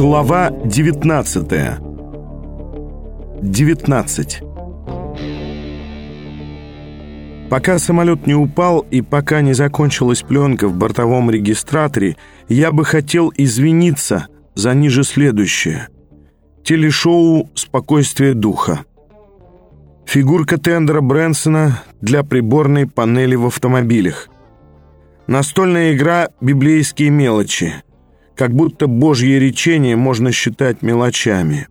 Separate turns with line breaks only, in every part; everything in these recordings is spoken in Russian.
Глава 19 19 Пока самолет не упал и пока не закончилась пленка в бортовом регистраторе, я бы хотел извиниться за ниже следующее. Телешоу «Спокойствие духа». Фигурка тендера Брэнсона для приборной панели в автомобилях. Настольная игра «Библейские мелочи». Как будто божье речение можно считать мелочами.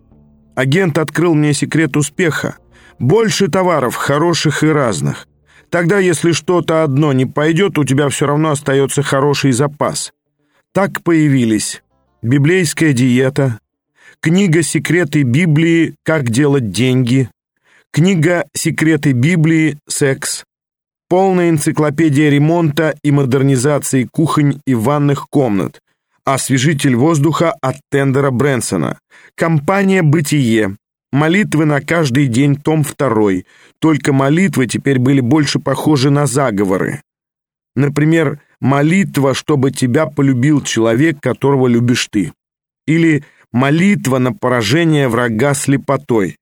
Агент открыл мне секрет успеха. Больше товаров, хороших и разных. Тогда, если что-то одно не пойдет, у тебя все равно остается хороший запас. Так появились библейская диета, книга «Секреты Библии. Как делать деньги», книга «Секреты Библии. Секс», полная энциклопедия ремонта и модернизации кухонь и ванных комнат, освежитель воздуха от тендера Брэнсона, компания «Бытие», молитвы на каждый день, том второй, только молитвы теперь были больше похожи на заговоры. Например, молитва, чтобы тебя полюбил человек, которого любишь ты. Или молитва на поражение врага слепотой.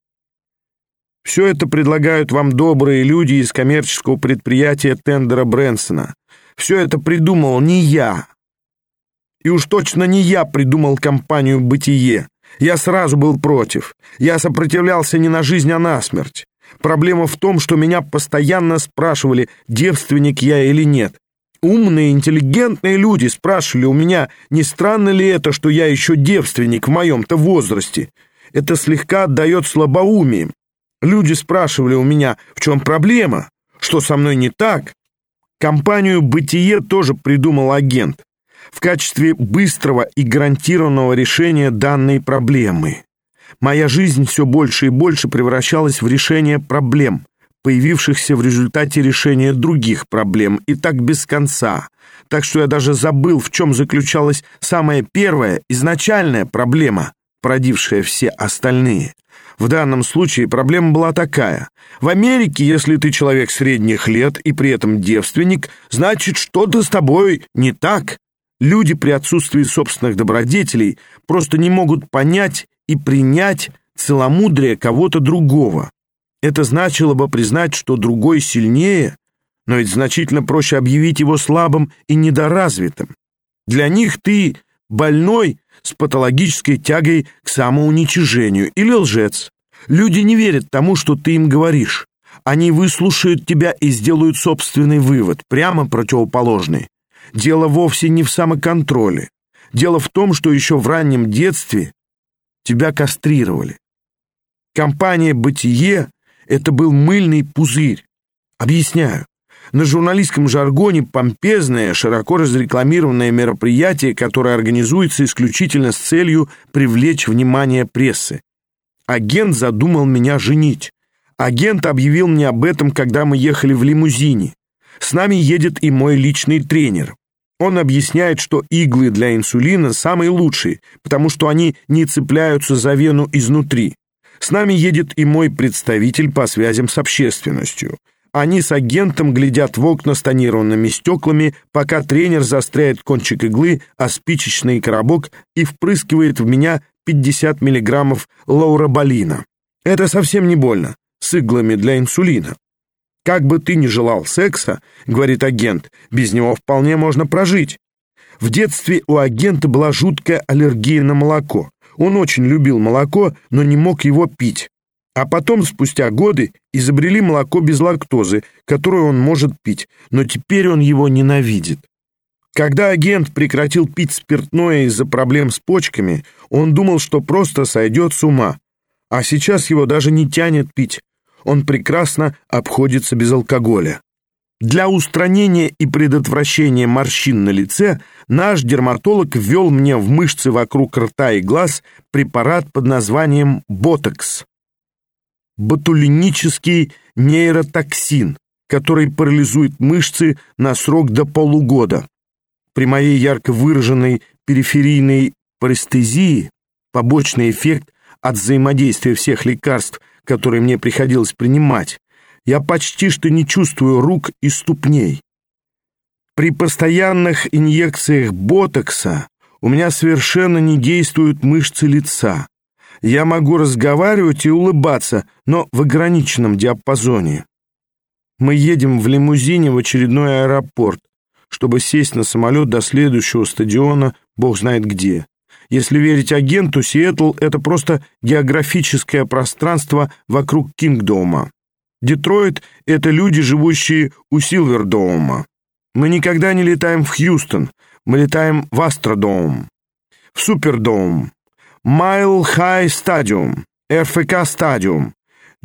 Все это предлагают вам добрые люди из коммерческого предприятия Тендера Брэнсона. Все это придумал не я. И уж точно не я придумал компанию «Бытие». Я сразу был против. Я сопротивлялся не на жизнь, а на смерть. Проблема в том, что меня постоянно спрашивали, девственник я или нет. Умные, интеллигентные люди спрашивали у меня, не странно ли это, что я еще девственник в моем-то возрасте. Это слегка отдает слабоумием. Люди спрашивали у меня, в чем проблема, что со мной не так. Компанию «Бытие» тоже придумал агент в качестве быстрого и гарантированного решения данной проблемы. Моя жизнь все больше и больше превращалась в решение проблем, появившихся в результате решения других проблем, и так без конца. Так что я даже забыл, в чем заключалась самая первая, изначальная проблема, породившая все остальные. В данном случае проблема была такая. В Америке, если ты человек средних лет и при этом девственник, значит, что-то с тобой не так. Люди при отсутствии собственных добродетелей просто не могут понять и принять целомудрие кого-то другого. Это значило бы признать, что другой сильнее, но ведь значительно проще объявить его слабым и недоразвитым. Для них ты больной с патологической тягой к самоуничижению или лжец. Люди не верят тому, что ты им говоришь. Они выслушают тебя и сделают собственный вывод, прямо противоположный. Дело вовсе не в самоконтроле. Дело в том, что еще в раннем детстве тебя кастрировали. Компания «Бытие» — это был мыльный пузырь. Объясняю. На журналистском жаргоне помпезное, широко разрекламированное мероприятие, которое организуется исключительно с целью привлечь внимание прессы. Агент задумал меня женить. Агент объявил мне об этом, когда мы ехали в лимузине. С нами едет и мой личный тренер. Он объясняет, что иглы для инсулина самые лучшие, потому что они не цепляются за вену изнутри. С нами едет и мой представитель по связям с общественностью. Они с агентом глядят в окна с тонированными стеклами, пока тренер застряет кончик иглы, а спичечный коробок и впрыскивает в меня 50 миллиграммов лауробалина. Это совсем не больно, с иглами для инсулина. Как бы ты ни желал секса, говорит агент, без него вполне можно прожить. В детстве у агента была жуткая аллергия на молоко. Он очень любил молоко, но не мог его пить. А потом, спустя годы, изобрели молоко без лактозы, которое он может пить, но теперь он его ненавидит. Когда агент прекратил пить спиртное из-за проблем с почками, он думал, что просто сойдет с ума. А сейчас его даже не тянет пить он прекрасно обходится без алкоголя. Для устранения и предотвращения морщин на лице наш дерматолог ввел мне в мышцы вокруг рта и глаз препарат под названием ботокс. Ботулинический нейротоксин, который парализует мышцы на срок до полугода. При моей ярко выраженной периферийной парестезии побочный эффект от взаимодействия всех лекарств которые мне приходилось принимать, я почти что не чувствую рук и ступней. При постоянных инъекциях ботокса У меня совершенно не действуют мышцы лица. Я могу разговаривать и улыбаться, но в ограниченном диапазоне. Мы едем в лимузине в очередной аэропорт, чтобы сесть на самолет до следующего стадиона, бог знает где. Если верить агенту, Сиэтл — это просто географическое пространство вокруг Кингдома. Детройт — это люди, живущие у Силвердоума. Мы никогда не летаем в Хьюстон, мы летаем в Astrodome, в Superdome, Mile High Stadium, RFK Stadium,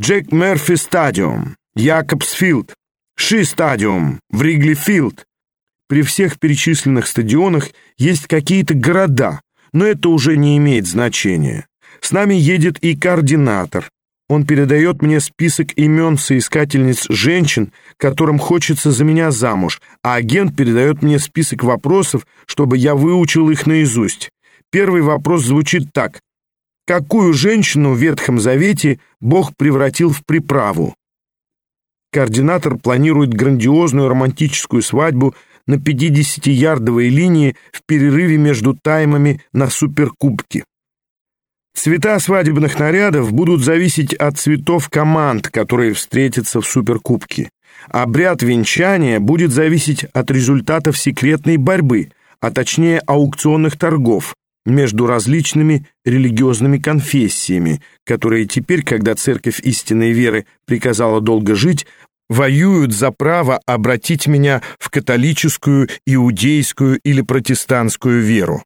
Jack Murphy Stadium, Jacobs Field, Shea Stadium, в Wrigley Field. При всех перечисленных стадионах есть какие-то города, но это уже не имеет значения. С нами едет и координатор. Он передает мне список имен соискательниц женщин, которым хочется за меня замуж, а агент передает мне список вопросов, чтобы я выучил их наизусть. Первый вопрос звучит так. Какую женщину в Ветхом Завете Бог превратил в приправу? Координатор планирует грандиозную романтическую свадьбу на 50-ярдовой линии в перерыве между таймами на суперкубке. Цвета свадебных нарядов будут зависеть от цветов команд, которые встретятся в суперкубке. Обряд венчания будет зависеть от результатов секретной борьбы, а точнее аукционных торгов между различными религиозными конфессиями, которые теперь, когда Церковь истинной веры приказала долго жить, воюют за право обратить меня в католическую, иудейскую или протестантскую веру.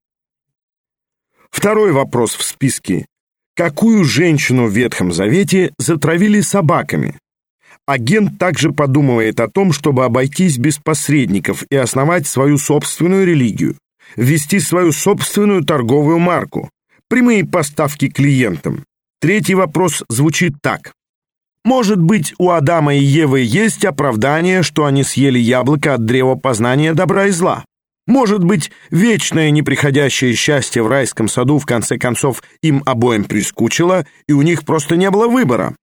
Второй вопрос в списке. Какую женщину в Ветхом Завете затравили собаками? Агент также подумывает о том, чтобы обойтись без посредников и основать свою собственную религию, ввести свою собственную торговую марку, прямые поставки клиентам. Третий вопрос звучит так. Может быть, у Адама и Евы есть оправдание, что они съели яблоко от древа познания добра и зла? Может быть, вечное неприходящее счастье в райском саду в конце концов им обоим прискучило, и у них просто не было выбора?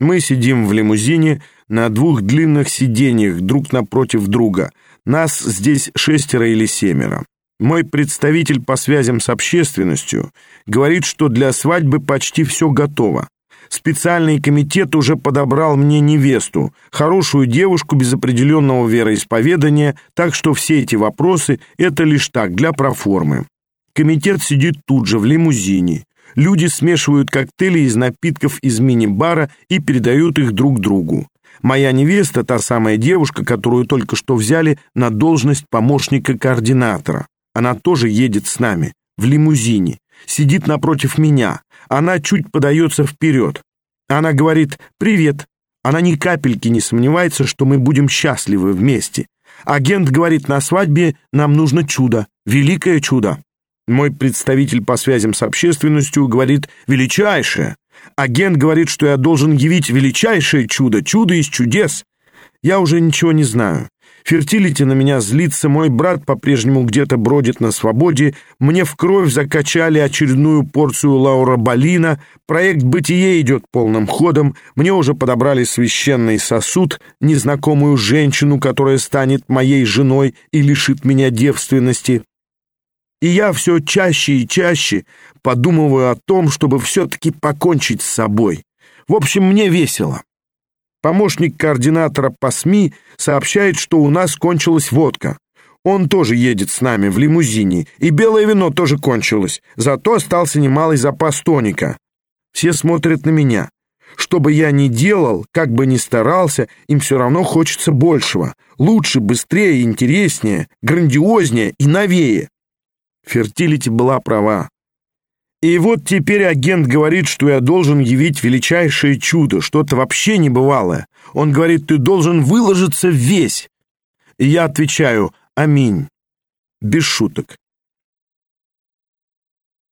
Мы сидим в лимузине на двух длинных сиденьях друг напротив друга. Нас здесь шестеро или семеро. Мой представитель по связям с общественностью говорит, что для свадьбы почти все готово. Специальный комитет уже подобрал мне невесту, хорошую девушку без определенного вероисповедания, так что все эти вопросы — это лишь так, для проформы. Комитет сидит тут же, в лимузине. Люди смешивают коктейли из напитков из мини-бара и передают их друг другу. Моя невеста — та самая девушка, которую только что взяли на должность помощника координатора. Она тоже едет с нами, в лимузине, сидит напротив меня. Она чуть подается вперед. Она говорит «Привет». Она ни капельки не сомневается, что мы будем счастливы вместе. Агент говорит, на свадьбе нам нужно чудо, великое чудо. Мой представитель по связям с общественностью говорит «величайшее». Агент говорит, что я должен явить величайшее чудо, чудо из чудес. Я уже ничего не знаю. Фертилити на меня злится, мой брат по-прежнему где-то бродит на свободе, мне в кровь закачали очередную порцию Лаура Балина, проект «Бытие» идет полным ходом, мне уже подобрали священный сосуд, незнакомую женщину, которая станет моей женой и лишит меня девственности. И я все чаще и чаще подумываю о том, чтобы все-таки покончить с собой. В общем, мне весело. Помощник координатора по СМИ сообщает, что у нас кончилась водка. Он тоже едет с нами в лимузине, и белое вино тоже кончилось, зато остался немалый запас тоника. Все смотрят на меня. Что бы я ни делал, как бы ни старался, им все равно хочется большего. Лучше, быстрее, интереснее, грандиознее и новее. Фертилити была права. И вот теперь агент говорит, что я должен явить величайшее чудо, что-то вообще небывалое. Он говорит, ты должен выложиться весь. И я отвечаю, аминь. Без шуток.